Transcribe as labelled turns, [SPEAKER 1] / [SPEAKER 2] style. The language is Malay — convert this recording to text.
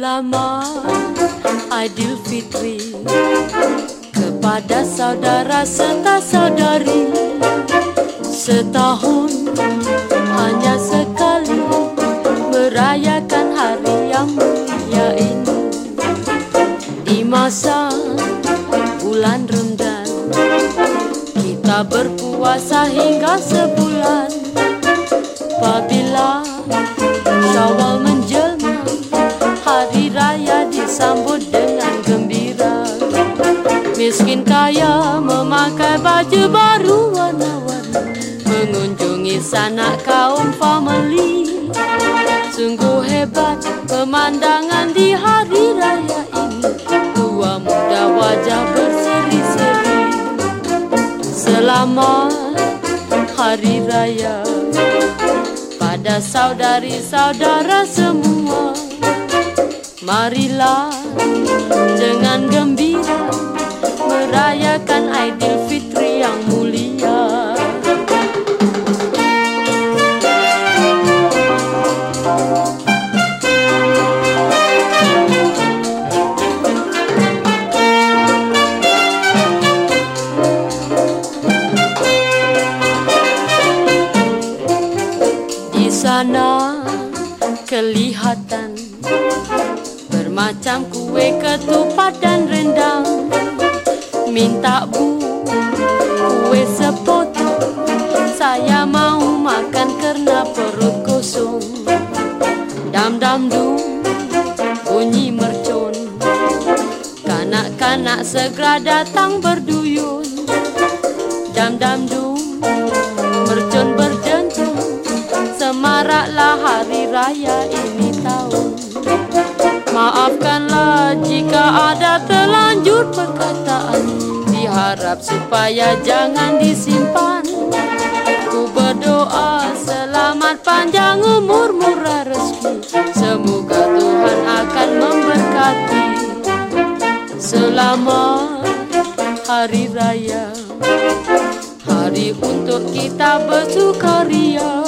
[SPEAKER 1] Selamat Aidilfitri Kepada saudara serta saudari. Setahun hanya sekali Merayakan hari yang mulia ini. Di masa bulan rendan Kita berpuasa hingga sebulan. Apabila syawal Miskin kaya memakai baju baru warna-warni Mengunjungi sanak kaum family. Sungguh hebat pemandangan di hari raya ini. Tua muda wajah berseri-seri. Selamat hari raya pada saudari-saudara semua Marilah dengan gembira Merayakan Aidilfitri yang mulia. Di sana kelihatan Bermacam kue ketupat dan rendang Minta bu kue sepotong Saya mau makan karena perut kosong. Dam dam dum bunyi mercon. Kanak-kanak segera datang berduyun. Dam dam dum mercon berjenjung. Semaraklah hari raya ini Diharap supaya jangan disimpan. Ku berdoa selamat panjang umur murah rezeki. Semoga Tuhan akan memberkati. Selamat hari raya. Hari untuk kita bersukaria